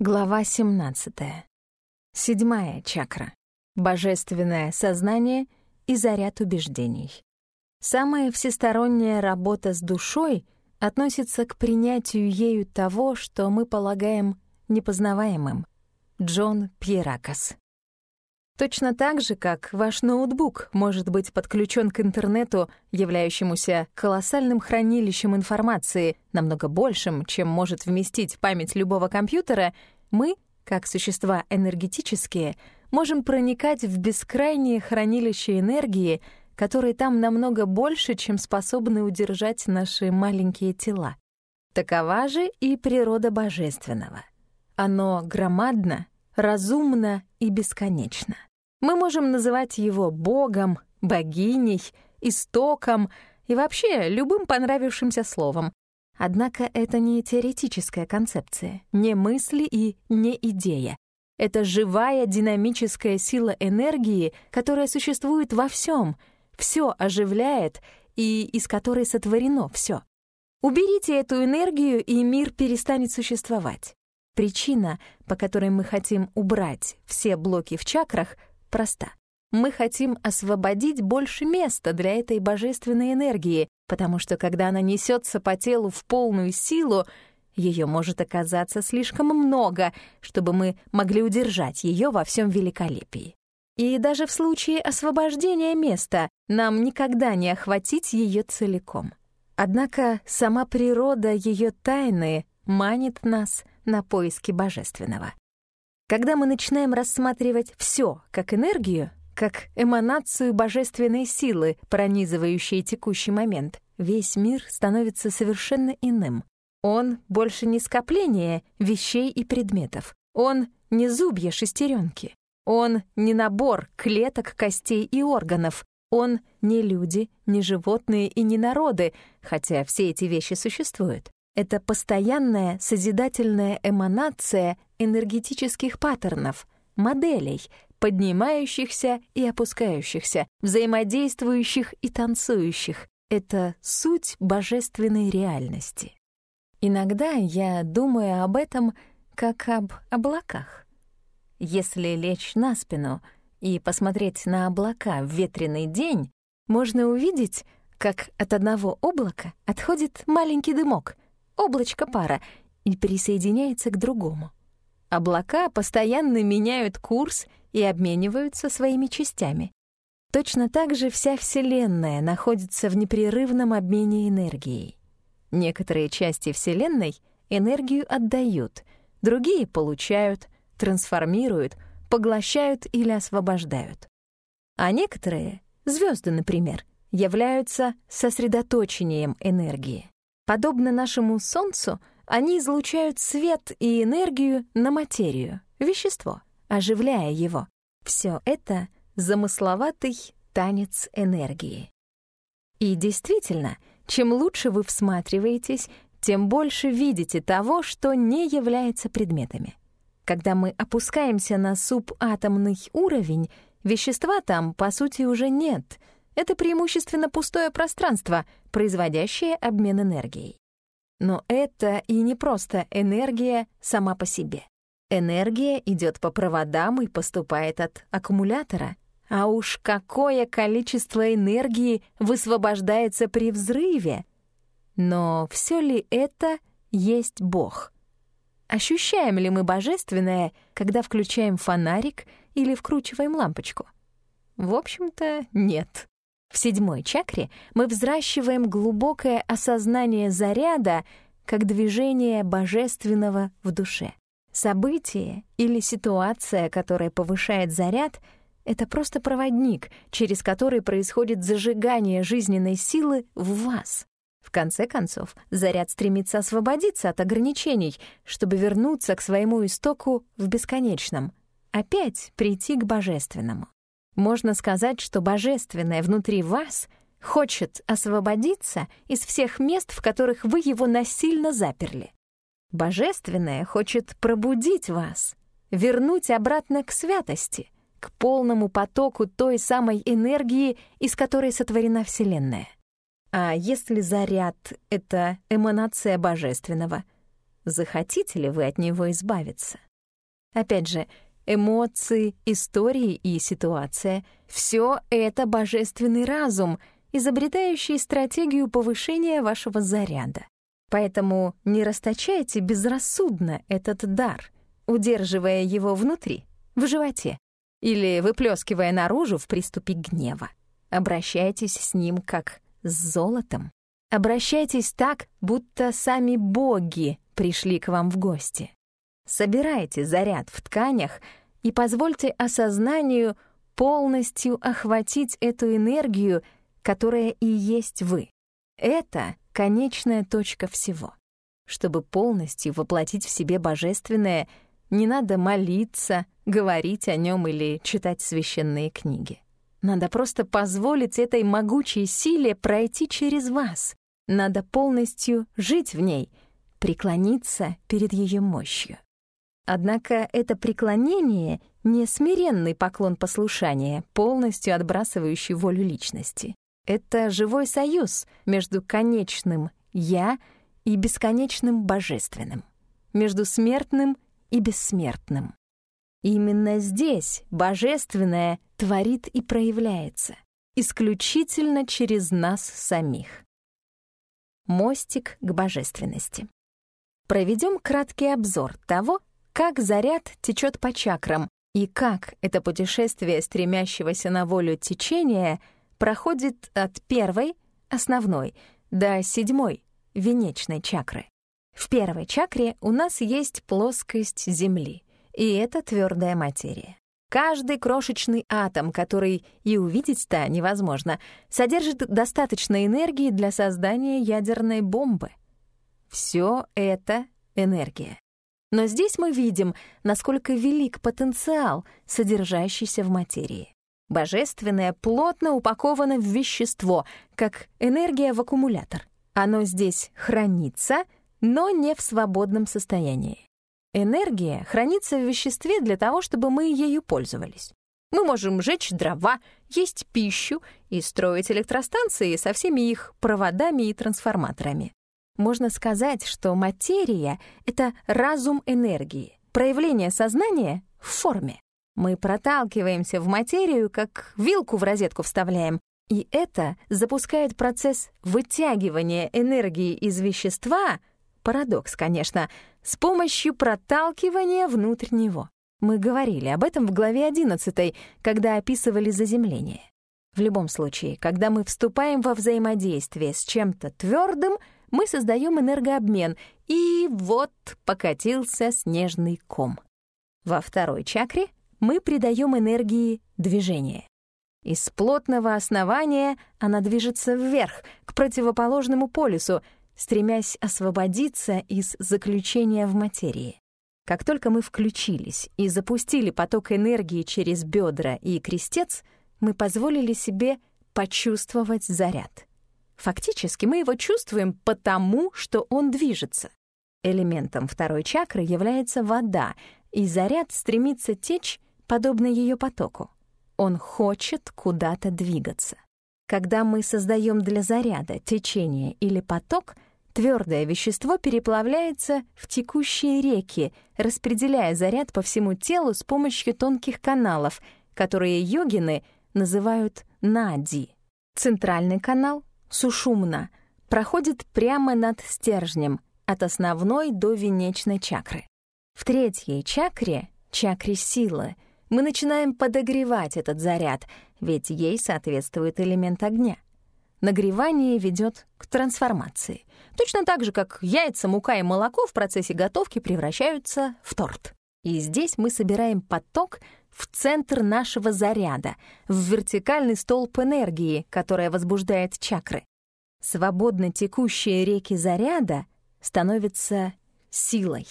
Глава 17. Седьмая чакра. Божественное сознание и заряд убеждений. Самая всесторонняя работа с душой относится к принятию ею того, что мы полагаем непознаваемым. Джон Пьеракас. Точно так же, как ваш ноутбук может быть подключен к интернету, являющемуся колоссальным хранилищем информации, намного большим, чем может вместить память любого компьютера, мы, как существа энергетические, можем проникать в бескрайнее хранилище энергии, которые там намного больше, чем способны удержать наши маленькие тела. Такова же и природа божественного. Оно громадно, разумно и бесконечно. Мы можем называть его богом, богиней, истоком и вообще любым понравившимся словом. Однако это не теоретическая концепция, не мысли и не идея. Это живая динамическая сила энергии, которая существует во всем, все оживляет и из которой сотворено все. Уберите эту энергию, и мир перестанет существовать. Причина, по которой мы хотим убрать все блоки в чакрах — проста. Мы хотим освободить больше места для этой божественной энергии, потому что когда она несется по телу в полную силу, ее может оказаться слишком много, чтобы мы могли удержать ее во всем великолепии. И даже в случае освобождения места нам никогда не охватить ее целиком. Однако сама природа ее тайны манит нас на поиски божественного. Когда мы начинаем рассматривать все как энергию, как эманацию божественной силы, пронизывающей текущий момент, весь мир становится совершенно иным. Он больше не скопление вещей и предметов. Он не зубья шестеренки. Он не набор клеток, костей и органов. Он не люди, не животные и не народы, хотя все эти вещи существуют. Это постоянная созидательная эманация энергетических паттернов, моделей, поднимающихся и опускающихся, взаимодействующих и танцующих. Это суть божественной реальности. Иногда я думаю об этом как об облаках. Если лечь на спину и посмотреть на облака в ветреный день, можно увидеть, как от одного облака отходит маленький дымок — облачко пара, и присоединяется к другому. Облака постоянно меняют курс и обмениваются своими частями. Точно так же вся Вселенная находится в непрерывном обмене энергией. Некоторые части Вселенной энергию отдают, другие получают, трансформируют, поглощают или освобождают. А некоторые, звезды, например, являются сосредоточением энергии. Подобно нашему Солнцу, они излучают свет и энергию на материю, вещество, оживляя его. Все это — замысловатый танец энергии. И действительно, чем лучше вы всматриваетесь, тем больше видите того, что не является предметами. Когда мы опускаемся на субатомный уровень, вещества там, по сути, уже нет — это преимущественно пустое пространство, производящее обмен энергией. Но это и не просто энергия сама по себе. Энергия идет по проводам и поступает от аккумулятора. А уж какое количество энергии высвобождается при взрыве! Но все ли это есть Бог? Ощущаем ли мы божественное, когда включаем фонарик или вкручиваем лампочку? В общем-то, нет. В седьмой чакре мы взращиваем глубокое осознание заряда как движение божественного в душе. Событие или ситуация, которая повышает заряд, это просто проводник, через который происходит зажигание жизненной силы в вас. В конце концов, заряд стремится освободиться от ограничений, чтобы вернуться к своему истоку в бесконечном, опять прийти к божественному. Можно сказать, что божественное внутри вас хочет освободиться из всех мест, в которых вы его насильно заперли. Божественное хочет пробудить вас, вернуть обратно к святости, к полному потоку той самой энергии, из которой сотворена Вселенная. А если заряд — это эманация божественного, захотите ли вы от него избавиться? Опять же, эмоции, истории и ситуация — все это божественный разум, изобретающий стратегию повышения вашего заряда. Поэтому не расточайте безрассудно этот дар, удерживая его внутри, в животе, или выплескивая наружу в приступе гнева. Обращайтесь с ним как с золотом. Обращайтесь так, будто сами боги пришли к вам в гости. Собирайте заряд в тканях и позвольте осознанию полностью охватить эту энергию, которая и есть вы. Это конечная точка всего. Чтобы полностью воплотить в себе божественное, не надо молиться, говорить о нем или читать священные книги. Надо просто позволить этой могучей силе пройти через вас. Надо полностью жить в ней, преклониться перед ее мощью. Однако это преклонение — не смиренный поклон послушания, полностью отбрасывающий волю личности. Это живой союз между конечным «я» и бесконечным божественным, между смертным и бессмертным. Именно здесь божественное творит и проявляется, исключительно через нас самих. Мостик к божественности. Проведем краткий обзор того, как заряд течет по чакрам и как это путешествие стремящегося на волю течения проходит от первой, основной, до седьмой, венечной чакры. В первой чакре у нас есть плоскость Земли, и это твердая материя. Каждый крошечный атом, который и увидеть-то невозможно, содержит достаточно энергии для создания ядерной бомбы. Все это — энергия. Но здесь мы видим, насколько велик потенциал, содержащийся в материи. Божественное плотно упаковано в вещество, как энергия в аккумулятор. Оно здесь хранится, но не в свободном состоянии. Энергия хранится в веществе для того, чтобы мы ею пользовались. Мы можем жечь дрова, есть пищу и строить электростанции со всеми их проводами и трансформаторами. Можно сказать, что материя — это разум энергии, проявление сознания в форме. Мы проталкиваемся в материю, как вилку в розетку вставляем, и это запускает процесс вытягивания энергии из вещества, парадокс, конечно, с помощью проталкивания внутрь него. Мы говорили об этом в главе 11, когда описывали заземление. В любом случае, когда мы вступаем во взаимодействие с чем-то твердым — мы создаем энергообмен, и вот покатился снежный ком. Во второй чакре мы придаем энергии движение. Из плотного основания она движется вверх, к противоположному полюсу, стремясь освободиться из заключения в материи. Как только мы включились и запустили поток энергии через бедра и крестец, мы позволили себе почувствовать заряд. Фактически мы его чувствуем потому, что он движется. Элементом второй чакры является вода, и заряд стремится течь, подобно ее потоку. Он хочет куда-то двигаться. Когда мы создаем для заряда течение или поток, твердое вещество переплавляется в текущие реки, распределяя заряд по всему телу с помощью тонких каналов, которые йогины называют нади. Центральный канал Сушумна, проходит прямо над стержнем, от основной до венечной чакры. В третьей чакре, чакре силы, мы начинаем подогревать этот заряд, ведь ей соответствует элемент огня. Нагревание ведет к трансформации. Точно так же, как яйца, мука и молоко в процессе готовки превращаются в торт. И здесь мы собираем поток в центр нашего заряда, в вертикальный столб энергии, которая возбуждает чакры. Свободно текущие реки заряда становятся силой.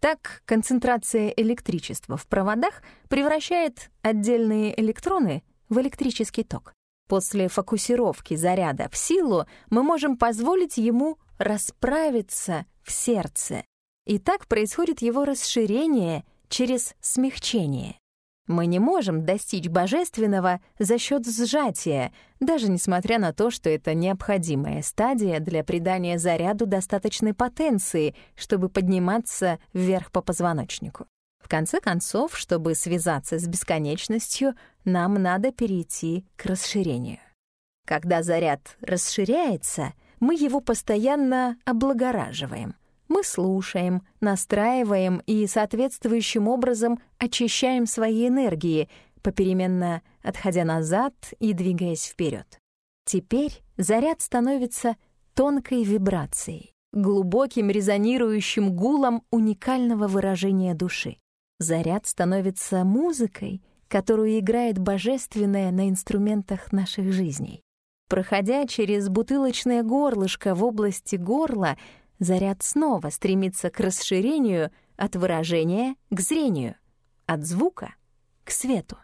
Так концентрация электричества в проводах превращает отдельные электроны в электрический ток. После фокусировки заряда в силу мы можем позволить ему расправиться в сердце. И так происходит его расширение через смягчение. Мы не можем достичь божественного за счет сжатия, даже несмотря на то, что это необходимая стадия для придания заряду достаточной потенции, чтобы подниматься вверх по позвоночнику. В конце концов, чтобы связаться с бесконечностью, нам надо перейти к расширению. Когда заряд расширяется, мы его постоянно облагораживаем. Мы слушаем, настраиваем и соответствующим образом очищаем свои энергии, попеременно отходя назад и двигаясь вперед. Теперь заряд становится тонкой вибрацией, глубоким резонирующим гулом уникального выражения души. Заряд становится музыкой, которую играет божественное на инструментах наших жизней. Проходя через бутылочное горлышко в области горла, заряд снова стремится к расширению от выражения к зрению, от звука к свету.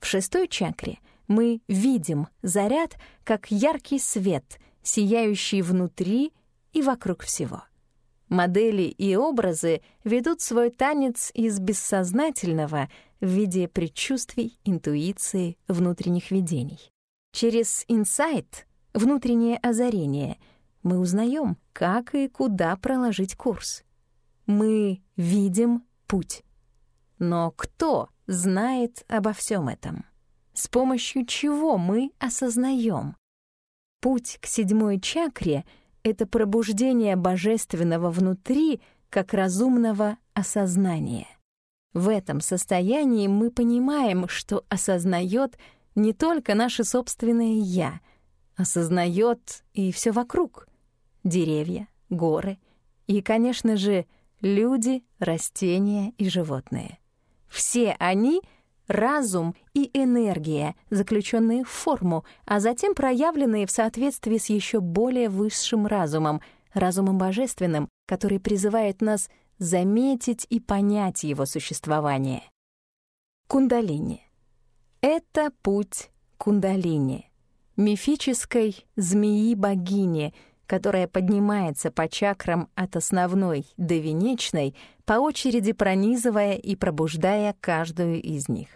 В шестой чакре мы видим заряд как яркий свет, сияющий внутри и вокруг всего. Модели и образы ведут свой танец из бессознательного в виде предчувствий, интуиции, внутренних видений. Через инсайт, внутреннее озарение, мы узнаем, как и куда проложить курс. Мы видим путь. Но кто знает обо всем этом? С помощью чего мы осознаем? Путь к седьмой чакре — это пробуждение божественного внутри как разумного осознания. В этом состоянии мы понимаем, что осознает — не только наше собственное «я», осознает и все вокруг — деревья, горы и, конечно же, люди, растения и животные. Все они — разум и энергия, заключенные в форму, а затем проявленные в соответствии с еще более высшим разумом, разумом божественным, который призывает нас заметить и понять его существование. Кундалини — это путь кундалини, мифической змеи-богини, которая поднимается по чакрам от основной до венечной, по очереди пронизывая и пробуждая каждую из них.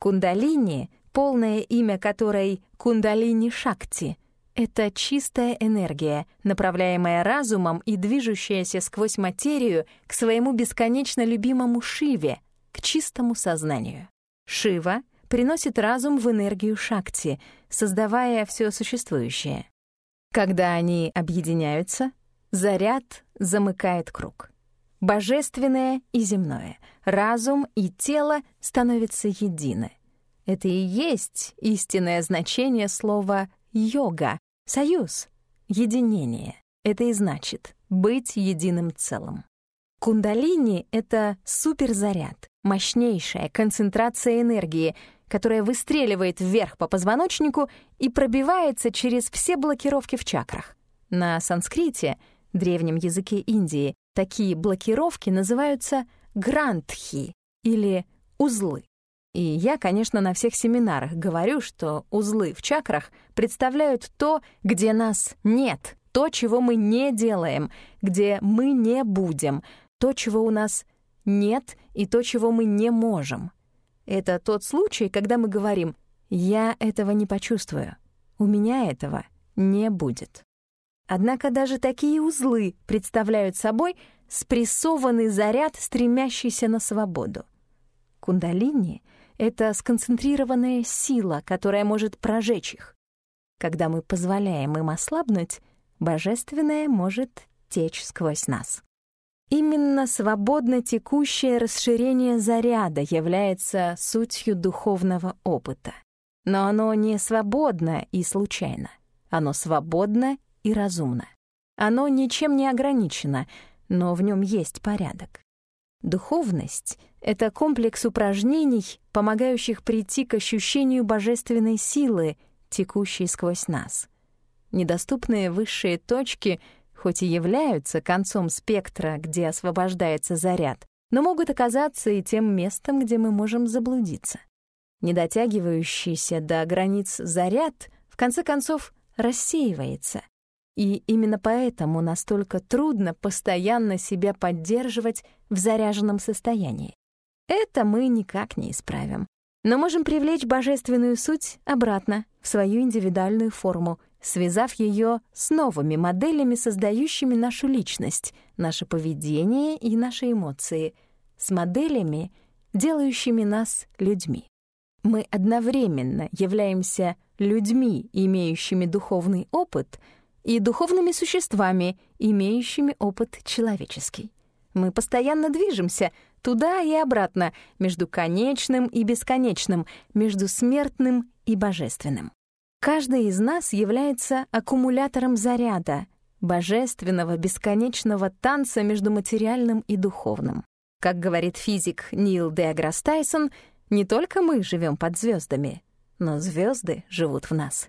Кундалини, полное имя которой Кундалини-Шакти, это чистая энергия, направляемая разумом и движущаяся сквозь материю к своему бесконечно любимому Шиве, к чистому сознанию. Шива — приносит разум в энергию Шакти, создавая все существующее. Когда они объединяются, заряд замыкает круг. Божественное и земное, разум и тело становятся едины. Это и есть истинное значение слова «йога», «союз», «единение». Это и значит быть единым целым. Кундалини — это суперзаряд, мощнейшая концентрация энергии, которая выстреливает вверх по позвоночнику и пробивается через все блокировки в чакрах. На санскрите, древнем языке Индии, такие блокировки называются грантхи или узлы. И я, конечно, на всех семинарах говорю, что узлы в чакрах представляют то, где нас нет, то, чего мы не делаем, где мы не будем, то, чего у нас нет и то, чего мы не можем. Это тот случай, когда мы говорим «я этого не почувствую», «у меня этого не будет». Однако даже такие узлы представляют собой спрессованный заряд, стремящийся на свободу. Кундалини — это сконцентрированная сила, которая может прожечь их. Когда мы позволяем им ослабнуть, божественное может течь сквозь нас. Именно свободно текущее расширение заряда является сутью духовного опыта. Но оно не свободно и случайно. Оно свободно и разумно. Оно ничем не ограничено, но в нем есть порядок. Духовность — это комплекс упражнений, помогающих прийти к ощущению божественной силы, текущей сквозь нас. Недоступные высшие точки — хоть и являются концом спектра, где освобождается заряд, но могут оказаться и тем местом, где мы можем заблудиться. Недотягивающийся до границ заряд, в конце концов, рассеивается. И именно поэтому настолько трудно постоянно себя поддерживать в заряженном состоянии. Это мы никак не исправим. Но можем привлечь божественную суть обратно, в свою индивидуальную форму, связав ее с новыми моделями, создающими нашу личность, наше поведение и наши эмоции, с моделями, делающими нас людьми. Мы одновременно являемся людьми, имеющими духовный опыт, и духовными существами, имеющими опыт человеческий. Мы постоянно движемся туда и обратно, между конечным и бесконечным, между смертным и божественным. Каждый из нас является аккумулятором заряда, божественного бесконечного танца между материальным и духовным. Как говорит физик Нил Деграсс Тайсон, не только мы живем под звездами, но звезды живут в нас.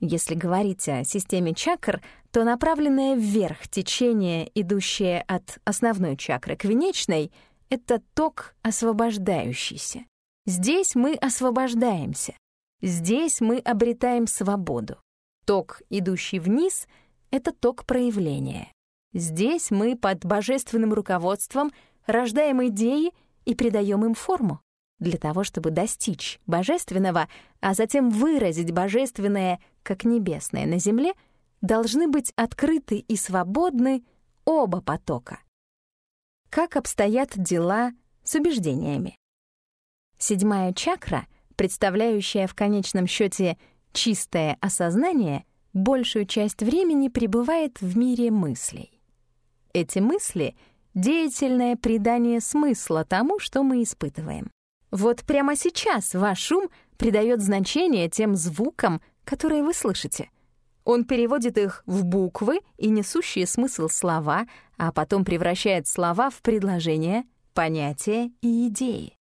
Если говорить о системе чакр, то направленное вверх течение, идущее от основной чакры к венечной, это ток освобождающийся. Здесь мы освобождаемся. Здесь мы обретаем свободу. Ток, идущий вниз, — это ток проявления. Здесь мы под божественным руководством рождаем идеи и придаем им форму. Для того, чтобы достичь божественного, а затем выразить божественное как небесное на земле, должны быть открыты и свободны оба потока. Как обстоят дела с убеждениями? Седьмая чакра — представляющая в конечном счете чистое осознание, большую часть времени пребывает в мире мыслей. Эти мысли — деятельное придание смысла тому, что мы испытываем. Вот прямо сейчас ваш ум придает значение тем звукам, которые вы слышите. Он переводит их в буквы и несущие смысл слова, а потом превращает слова в предложения, понятия и идеи.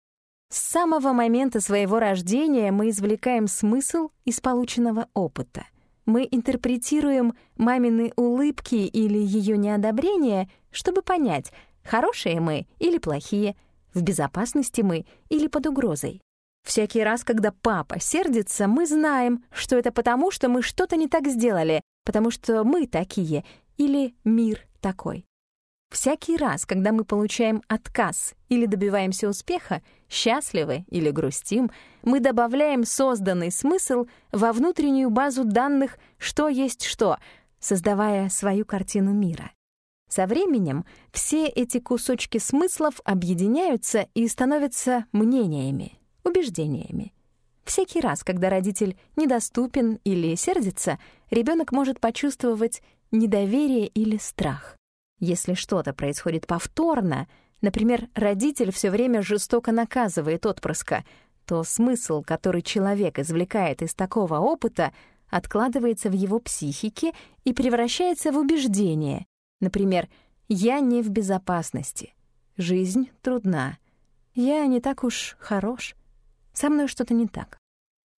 С самого момента своего рождения мы извлекаем смысл из полученного опыта. Мы интерпретируем мамины улыбки или ее неодобрение, чтобы понять, хорошие мы или плохие, в безопасности мы или под угрозой. Всякий раз, когда папа сердится, мы знаем, что это потому, что мы что-то не так сделали, потому что мы такие или мир такой. Всякий раз, когда мы получаем отказ или добиваемся успеха, счастливы или грустим, мы добавляем созданный смысл во внутреннюю базу данных «что есть что», создавая свою картину мира. Со временем все эти кусочки смыслов объединяются и становятся мнениями, убеждениями. Всякий раз, когда родитель недоступен или сердится, ребенок может почувствовать недоверие или страх. Если что-то происходит повторно, например, родитель все время жестоко наказывает отпрыска, то смысл, который человек извлекает из такого опыта, откладывается в его психике и превращается в убеждение. Например, «я не в безопасности», «жизнь трудна», «я не так уж хорош», «со мной что-то не так».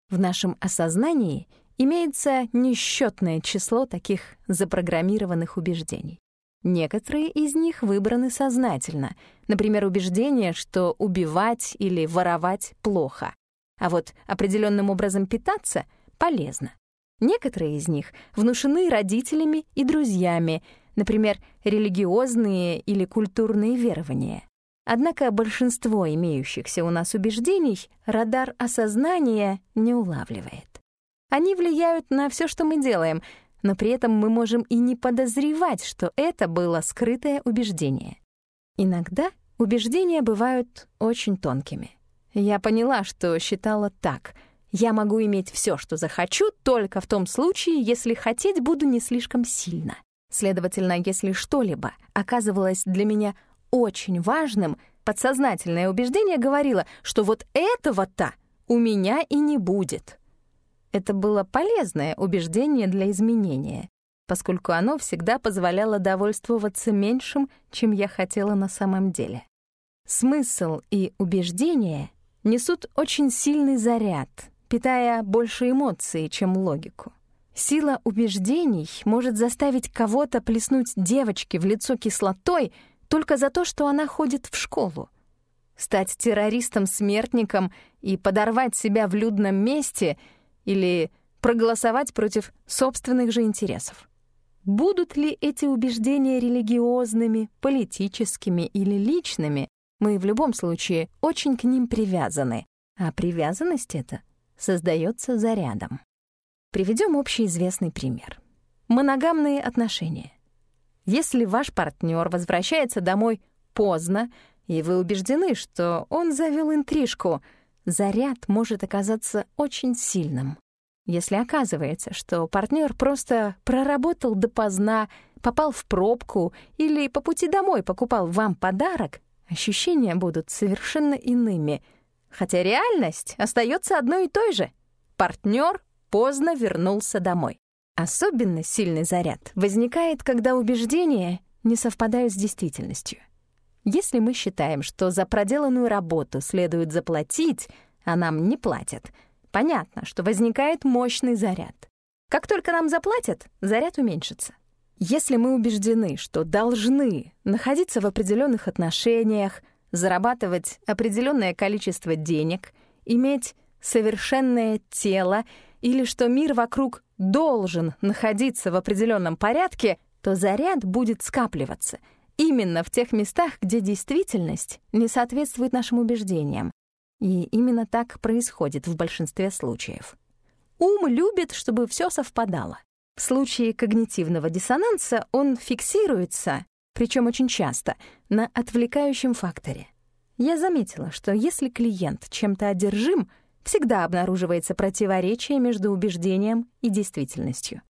В нашем осознании имеется несчетное число таких запрограммированных убеждений. Некоторые из них выбраны сознательно, например, убеждение, что убивать или воровать плохо, а вот определенным образом питаться полезно. Некоторые из них внушены родителями и друзьями, например, религиозные или культурные верования. Однако большинство имеющихся у нас убеждений радар осознания не улавливает. Они влияют на все, что мы делаем, но при этом мы можем и не подозревать, что это было скрытое убеждение. Иногда убеждения бывают очень тонкими. Я поняла, что считала так. Я могу иметь все, что захочу, только в том случае, если хотеть буду не слишком сильно. Следовательно, если что-либо оказывалось для меня очень важным, подсознательное убеждение говорило, что вот этого-то у меня и не будет. Это было полезное убеждение для изменения, поскольку оно всегда позволяло довольствоваться меньшим, чем я хотела на самом деле. Смысл и убеждение несут очень сильный заряд, питая больше эмоций, чем логику. Сила убеждений может заставить кого-то плеснуть девочке в лицо кислотой только за то, что она ходит в школу. Стать террористом-смертником и подорвать себя в людном месте — или проголосовать против собственных же интересов. Будут ли эти убеждения религиозными, политическими или личными, мы в любом случае очень к ним привязаны, а привязанность эта создается зарядом. Приведем общеизвестный пример. Моногамные отношения. Если ваш партнер возвращается домой поздно и вы убеждены, что он завел интрижку, заряд может оказаться очень сильным. Если оказывается, что партнер просто проработал допоздна, попал в пробку или по пути домой покупал вам подарок, ощущения будут совершенно иными, хотя реальность остается одной и той же. Партнер поздно вернулся домой. Особенно сильный заряд возникает, когда убеждения не совпадают с действительностью. Если мы считаем, что за проделанную работу следует заплатить, а нам не платят, понятно, что возникает мощный заряд. Как только нам заплатят, заряд уменьшится. Если мы убеждены, что должны находиться в определенных отношениях, зарабатывать определенное количество денег, иметь совершенное тело или что мир вокруг должен находиться в определенном порядке, то заряд будет скапливаться именно в тех местах, где действительность не соответствует нашим убеждениям. И именно так происходит в большинстве случаев. Ум любит, чтобы все совпадало. В случае когнитивного диссонанса он фиксируется, причем очень часто, на отвлекающем факторе. Я заметила, что если клиент чем-то одержим, всегда обнаруживается противоречие между убеждением и действительностью.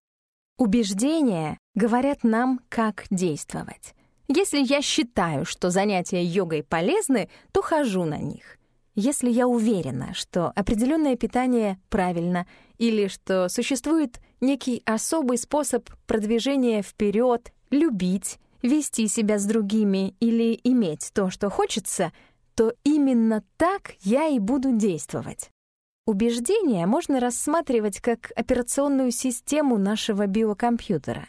Убеждения говорят нам, как действовать. Если я считаю, что занятия йогой полезны, то хожу на них. Если я уверена, что определенное питание правильно или что существует некий особый способ продвижения вперед, любить, вести себя с другими или иметь то, что хочется, то именно так я и буду действовать. Убеждения можно рассматривать как операционную систему нашего биокомпьютера.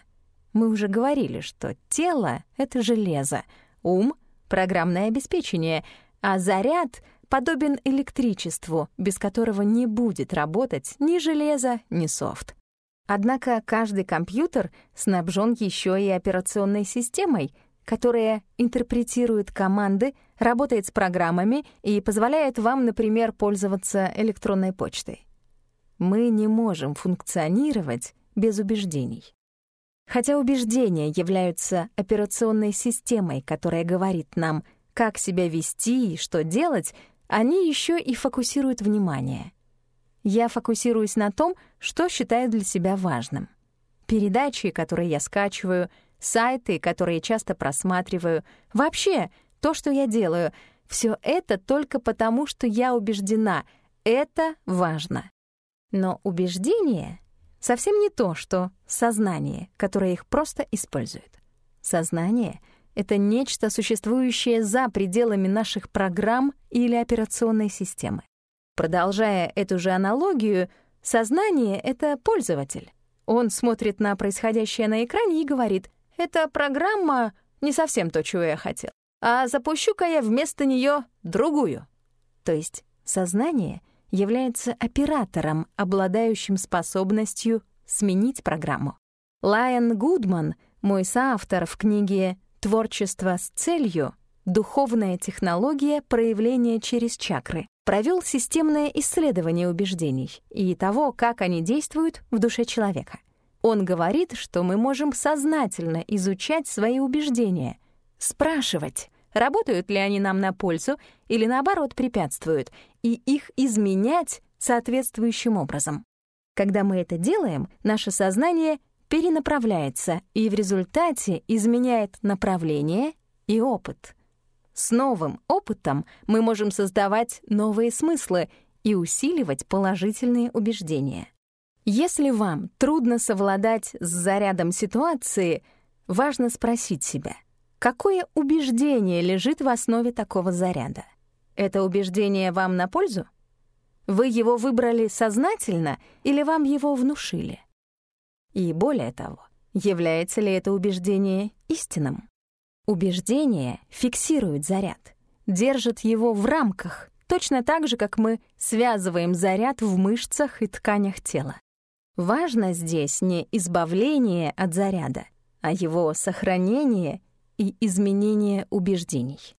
Мы уже говорили, что тело — это железо, ум — программное обеспечение, а заряд подобен электричеству, без которого не будет работать ни железо, ни софт. Однако каждый компьютер снабжен еще и операционной системой, которая интерпретирует команды, работает с программами и позволяет вам, например, пользоваться электронной почтой. Мы не можем функционировать без убеждений. Хотя убеждения являются операционной системой, которая говорит нам, как себя вести и что делать, они еще и фокусируют внимание. Я фокусируюсь на том, что считаю для себя важным. Передачи, которые я скачиваю — сайты, которые часто просматриваю, вообще то, что я делаю, все это только потому, что я убеждена, это важно. Но убеждение совсем не то, что сознание, которое их просто использует. Сознание — это нечто, существующее за пределами наших программ или операционной системы. Продолжая эту же аналогию, сознание — это пользователь. Он смотрит на происходящее на экране и говорит эта программа не совсем то, чего я хотел. А запущу-ка я вместо нее другую. То есть сознание является оператором, обладающим способностью сменить программу. Лайон Гудман, мой соавтор в книге «Творчество с целью. Духовная технология проявления через чакры», провел системное исследование убеждений и того, как они действуют в душе человека. Он говорит, что мы можем сознательно изучать свои убеждения, спрашивать, работают ли они нам на пользу или, наоборот, препятствуют, и их изменять соответствующим образом. Когда мы это делаем, наше сознание перенаправляется и в результате изменяет направление и опыт. С новым опытом мы можем создавать новые смыслы и усиливать положительные убеждения. Если вам трудно совладать с зарядом ситуации, важно спросить себя, какое убеждение лежит в основе такого заряда? Это убеждение вам на пользу? Вы его выбрали сознательно или вам его внушили? И более того, является ли это убеждение истинным? Убеждение фиксирует заряд, держит его в рамках, точно так же, как мы связываем заряд в мышцах и тканях тела. Важно здесь не избавление от заряда, а его сохранение и изменение убеждений.